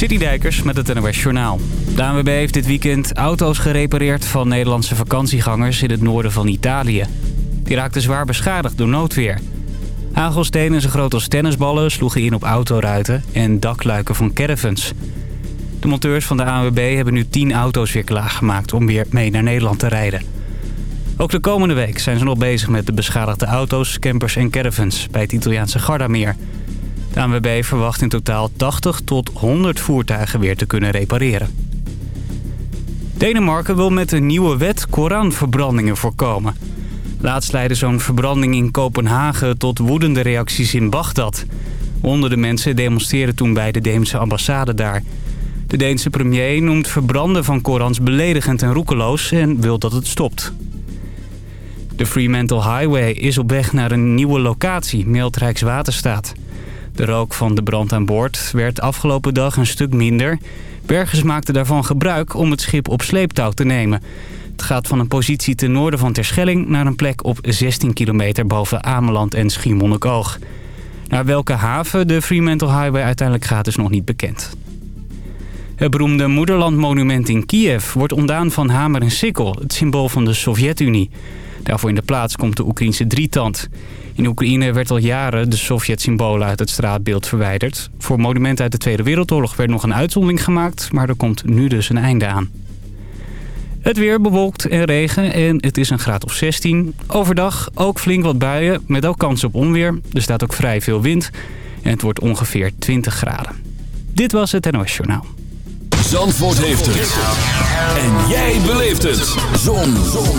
Citydijkers met het NOS Journaal. De ANWB heeft dit weekend auto's gerepareerd van Nederlandse vakantiegangers in het noorden van Italië. Die raakten zwaar beschadigd door noodweer. Hagelstenen zo groot als tennisballen sloegen in op autoruiten en dakluiken van caravans. De monteurs van de ANWB hebben nu 10 auto's weer klaargemaakt om weer mee naar Nederland te rijden. Ook de komende week zijn ze nog bezig met de beschadigde auto's, campers en caravans bij het Italiaanse Gardameer. De ANWB verwacht in totaal 80 tot 100 voertuigen weer te kunnen repareren. Denemarken wil met een nieuwe wet Koranverbrandingen voorkomen. Laatst leidde zo'n verbranding in Kopenhagen tot woedende reacties in Bagdad. Honderden mensen demonstreren toen bij de Deense ambassade daar. De Deense premier noemt verbranden van Korans beledigend en roekeloos en wil dat het stopt. De Fremantle Highway is op weg naar een nieuwe locatie, meldt Rijkswaterstaat. De rook van de brand aan boord werd afgelopen dag een stuk minder. Bergers maakten daarvan gebruik om het schip op sleeptouw te nemen. Het gaat van een positie ten noorden van Terschelling naar een plek op 16 kilometer boven Ameland en Schiermonnikoog. Naar welke haven de Fremantle Highway uiteindelijk gaat is nog niet bekend. Het beroemde Moederlandmonument in Kiev wordt ontdaan van hamer en sikkel, het symbool van de Sovjet-Unie. Daarvoor in de plaats komt de Oekraïnse drietand. In Oekraïne werd al jaren de Sovjet-symbolen uit het straatbeeld verwijderd. Voor monumenten uit de Tweede Wereldoorlog werd nog een uitzondering gemaakt... maar er komt nu dus een einde aan. Het weer bewolkt en regen en het is een graad of 16. Overdag ook flink wat buien met ook kans op onweer. Er staat ook vrij veel wind en het wordt ongeveer 20 graden. Dit was het NOS Journaal. Zandvoort heeft het. En jij beleeft het. Zon. Zon.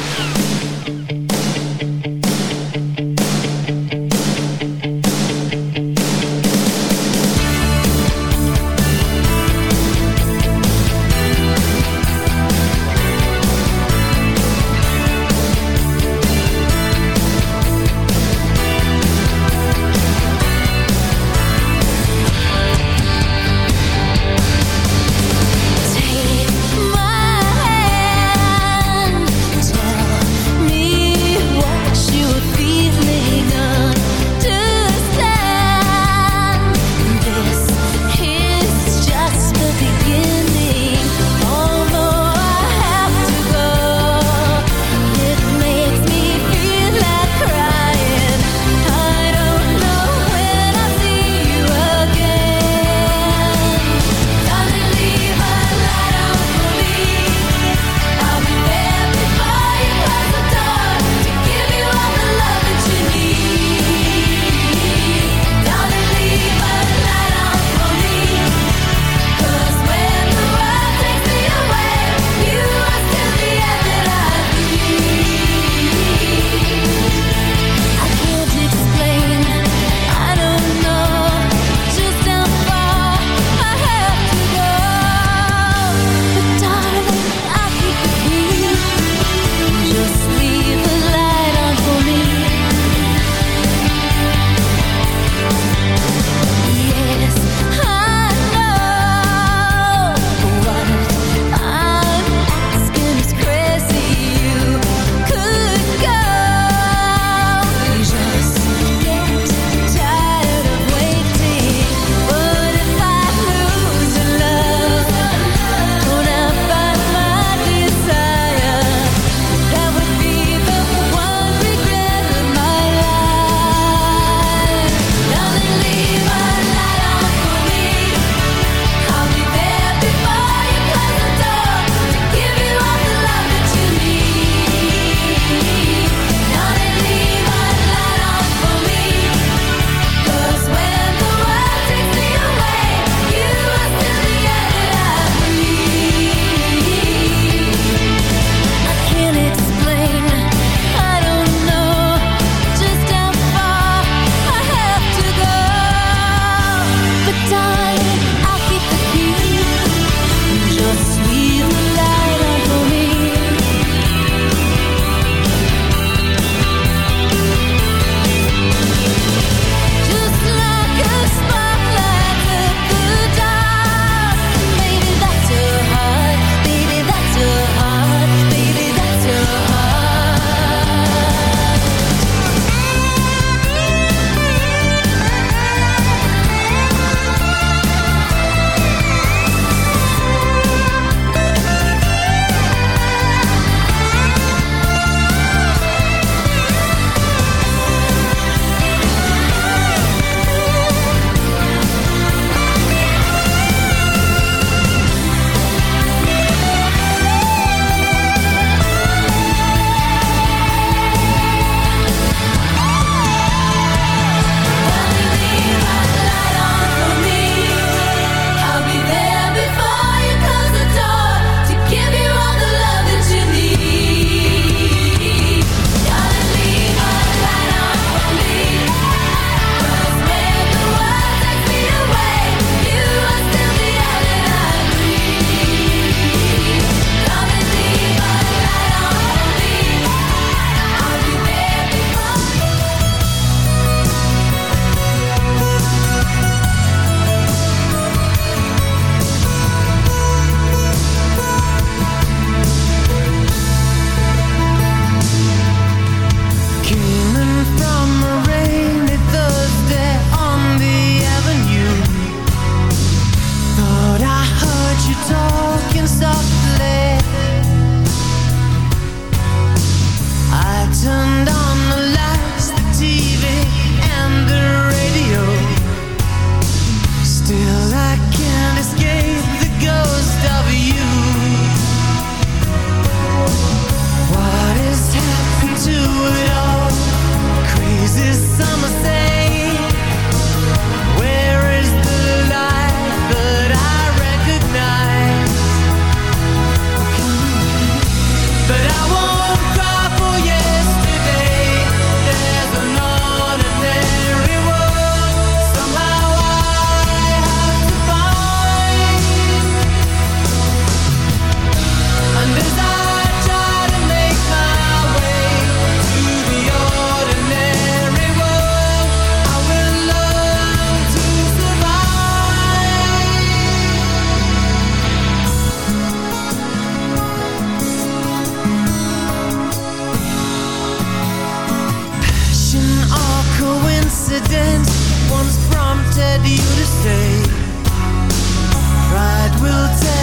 ZFM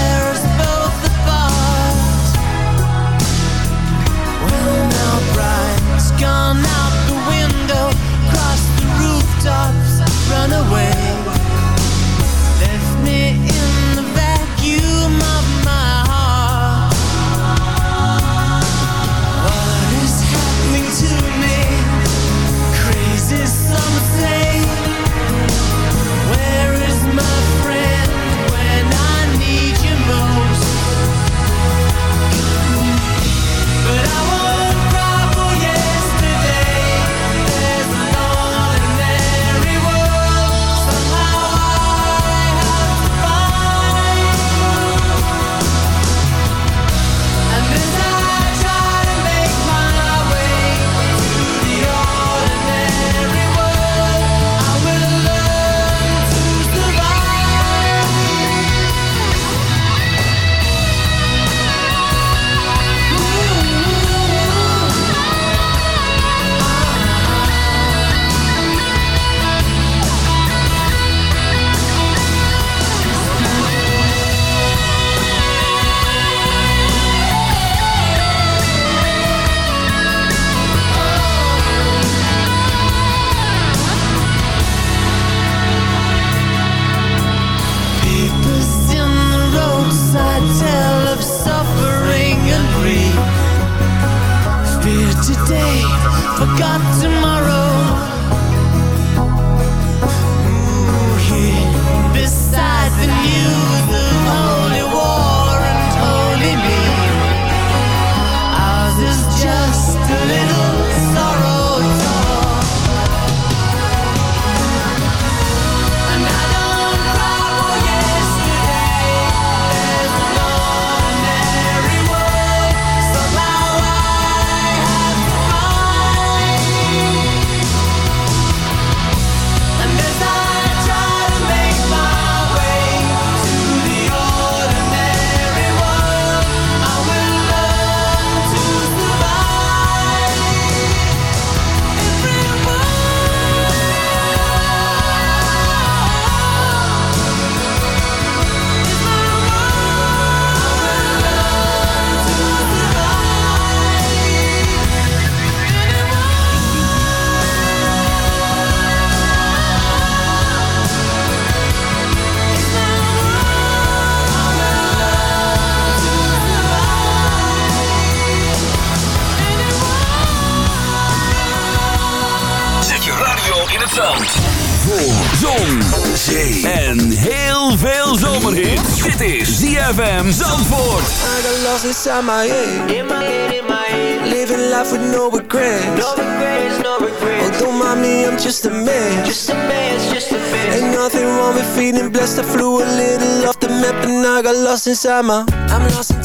my head. In my head, in my head. Living life with no regrets. No regrets, no regrets. Oh, don't mind me, I'm just a man. Just a man, just a man. Ain't nothing wrong with feeling blessed. I flew a little off the map and I got lost inside my. I'm lost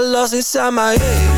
got lost inside my head.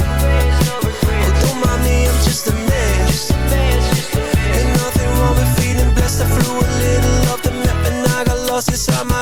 I flew a little off the map and I got lost inside my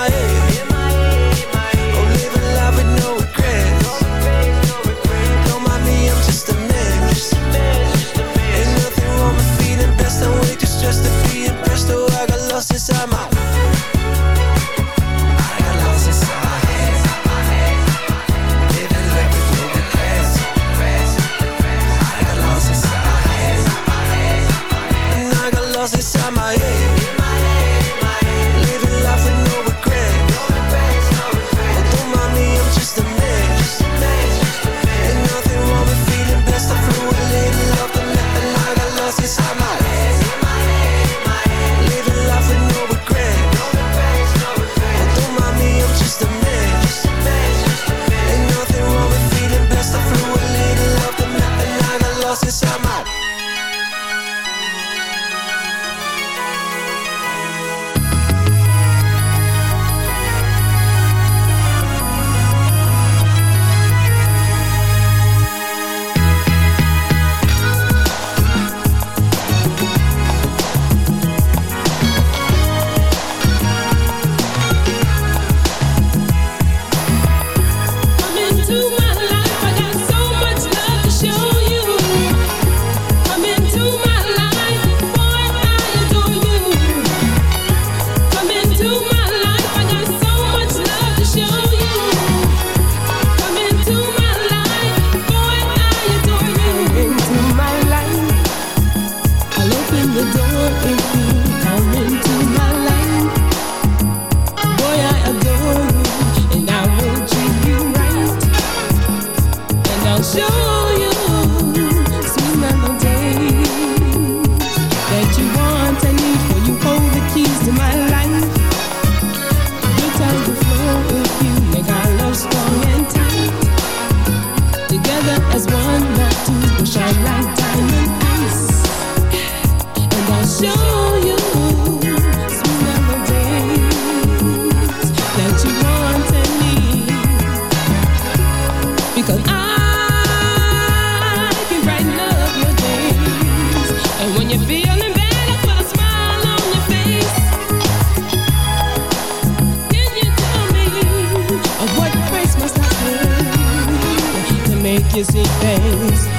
make you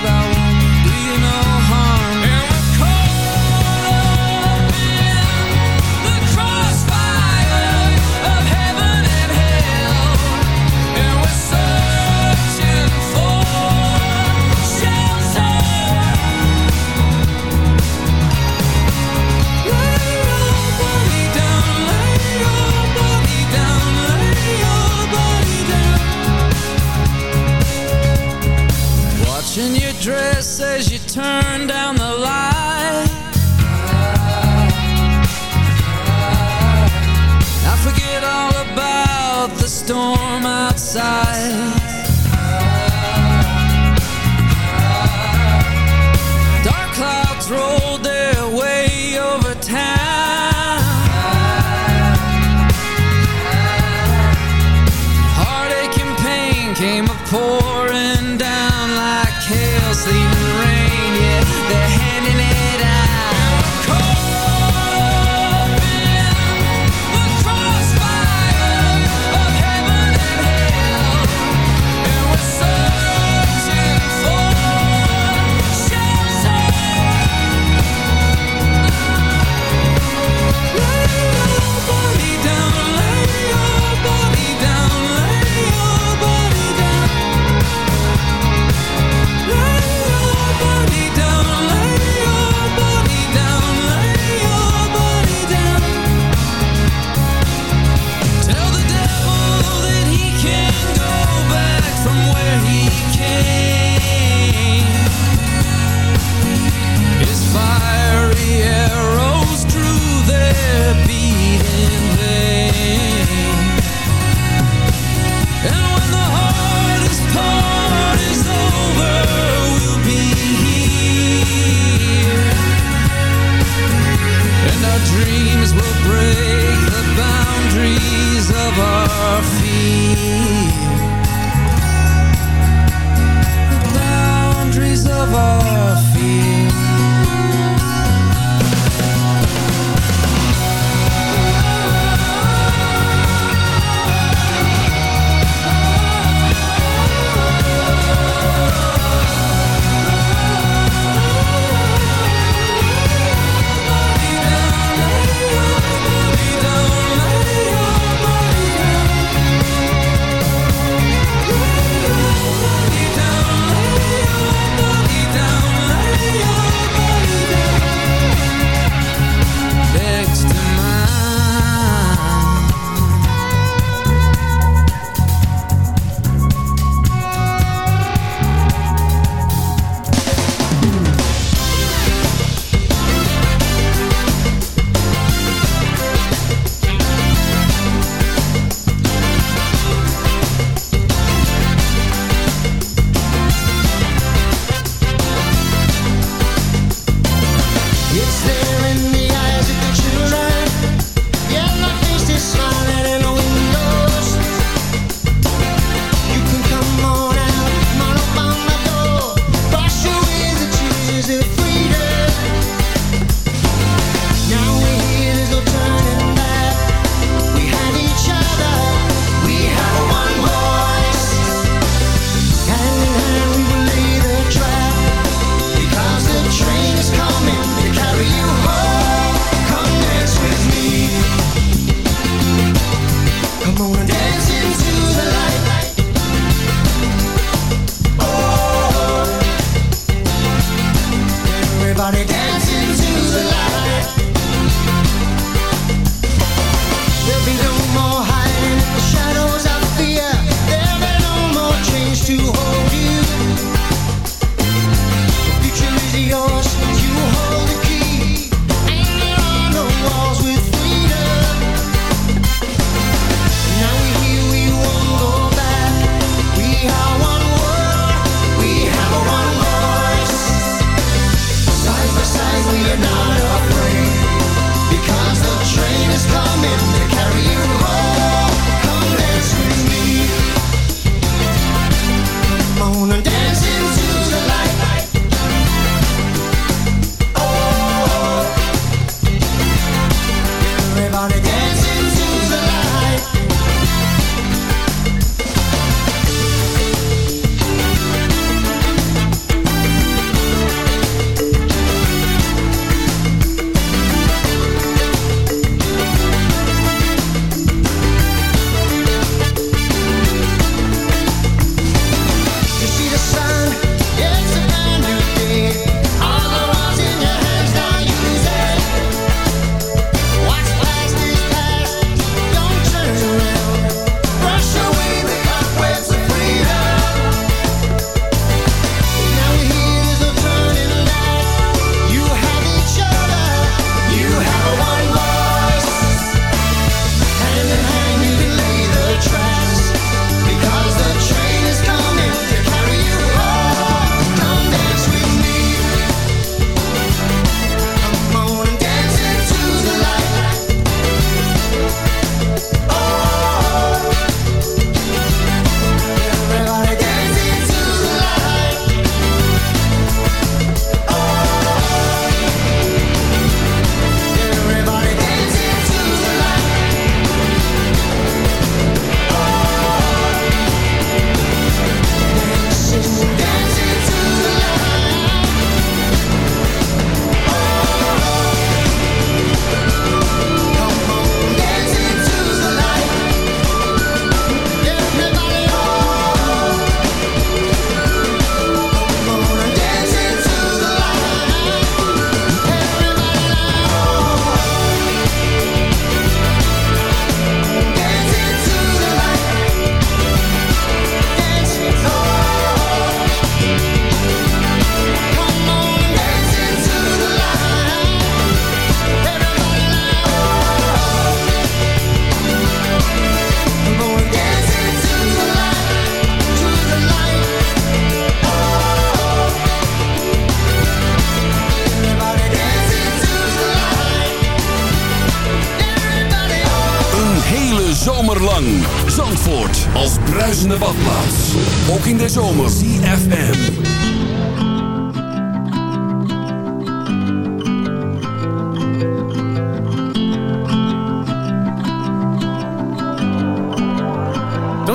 storm outside.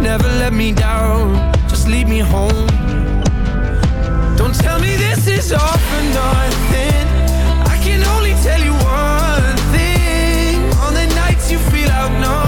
Never let me down, just lead me home. Don't tell me this is all for nothing. I can only tell you one thing. On the nights you feel outnumbered,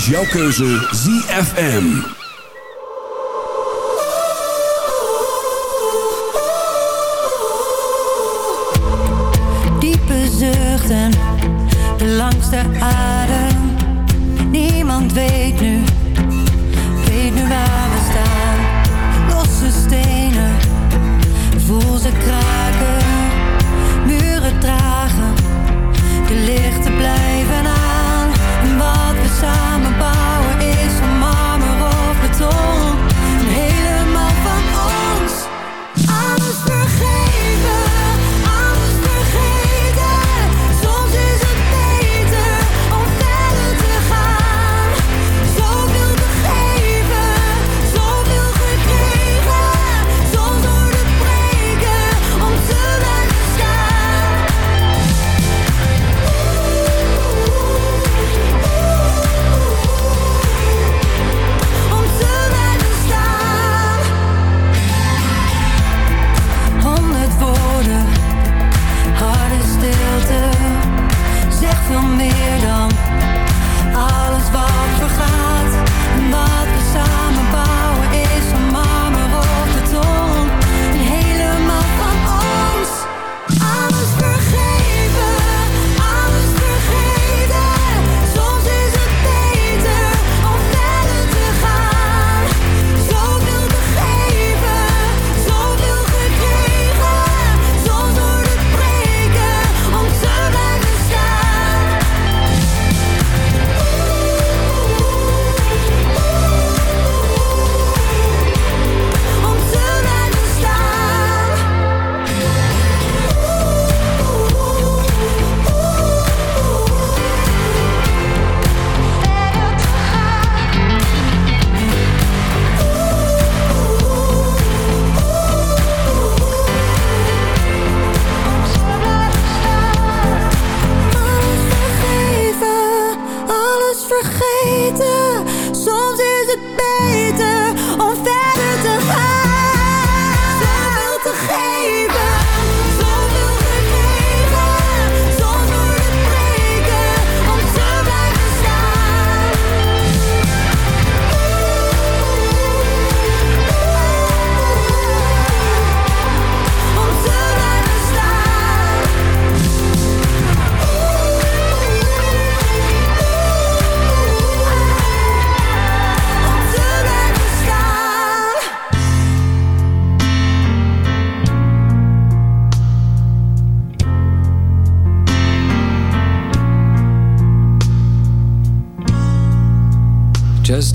is jouw keuze ZFM. Diepe zuchten, de adem. Niemand weet nu, weet nu waar we staan. Losse stenen, voel ze kraken. Muren dragen, de lichten blijven aan.